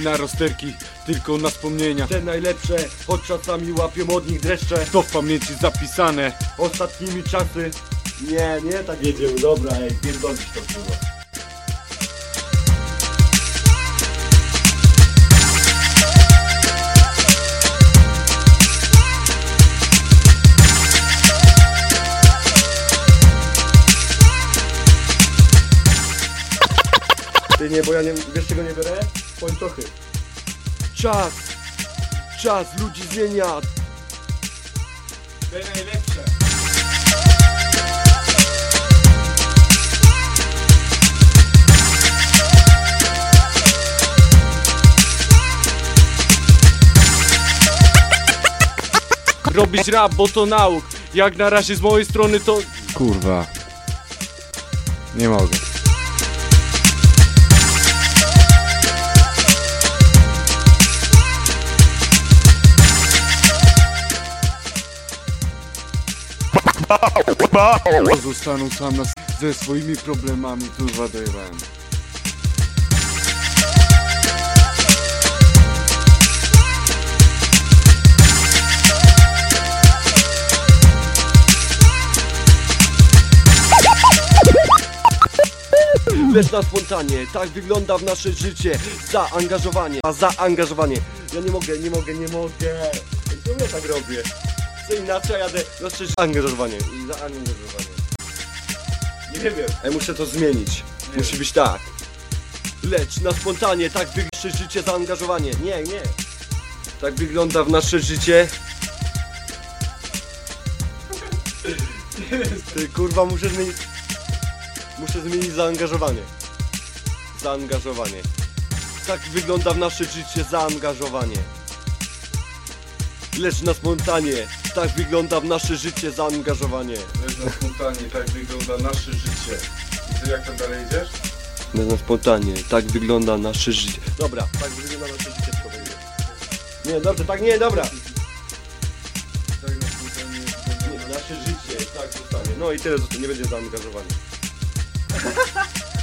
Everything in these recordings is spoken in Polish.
Na rozterki, tylko na wspomnienia. Te najlepsze, choć czasami łapią od nich dreszcze. To w pamięci zapisane. Ostatnimi czasy. Nie, nie tak jedziemy, dobra, ej, pierdolić to kurwa. Ty nie, bo ja nie, wiesz czego nie biorę? Pończochy Czas, czas ludzi zmienia. Te najlepsze. Robić rap, bo to nauk. Jak na razie z mojej strony to... Kurwa. Nie mogę Zostanę sam na, ze swoimi problemami, kurwa dojewałem. Lecz na spontanie, tak wygląda w nasze życie Zaangażowanie, a zaangażowanie Ja nie mogę, nie mogę, nie mogę Czemu ja tak robię? Chcę inaczej, jadę nasze zaangażowanie i zaangażowanie Nie wiem Ja muszę to zmienić Musi być tak Lecz na spontanie, tak wygląda życie zaangażowanie Nie, nie Tak wygląda w nasze życie Ty kurwa muszę zmienić Muszę zmienić zaangażowanie. Zaangażowanie. Tak wygląda w nasze życie zaangażowanie. Lecz na spontanie. Tak wygląda w nasze życie zaangażowanie. Na spontanie, tak wygląda nasze życie. I ty jak tam dalej idziesz? Na spontanie. Tak wygląda nasze życie. Dobra, tak wygląda nasze życie. tylko będzie. Nie, dobrze, tak nie, dobra. Tak na spontanie Nie, wygląda nasze życie, tak zostanie. No i tyle, zostanie, nie będzie zaangażowanie.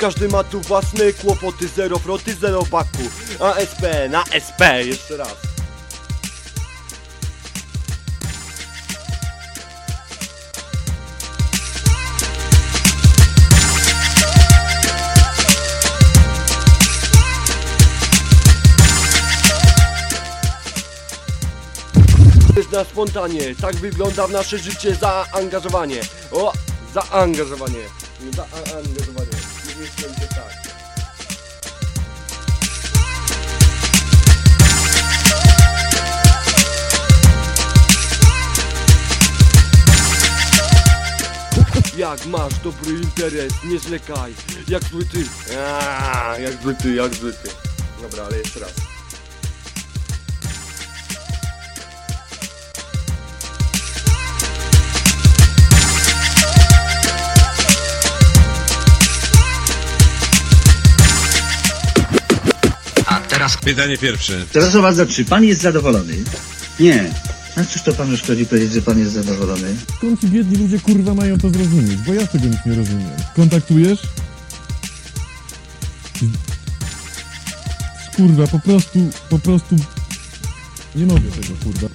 Każdy ma tu własne kłopoty, zero froty, zero baku. ASP, na SP, jeszcze raz. Na spontanie, tak wygląda w nasze życie zaangażowanie. O, zaangażowanie. Zaangażowanie. Nie myślę, że tak. Jak masz dobry interes, nie zlekaj. Jak zły ty. Aaaa, jak zły ty, jak zły ty. Dobra, ale jeszcze raz. Teraz Pytanie pierwsze. Teraz o was za trzy. Pan jest zadowolony? Nie. A cóż to panu szkodzi powiedzieć, że pan jest zadowolony? Skąd ci biedni ludzie kurwa mają to zrozumieć? Bo ja tego nic nie rozumiem. Kontaktujesz? Kurwa, po prostu, po prostu nie mogę tego kurwa.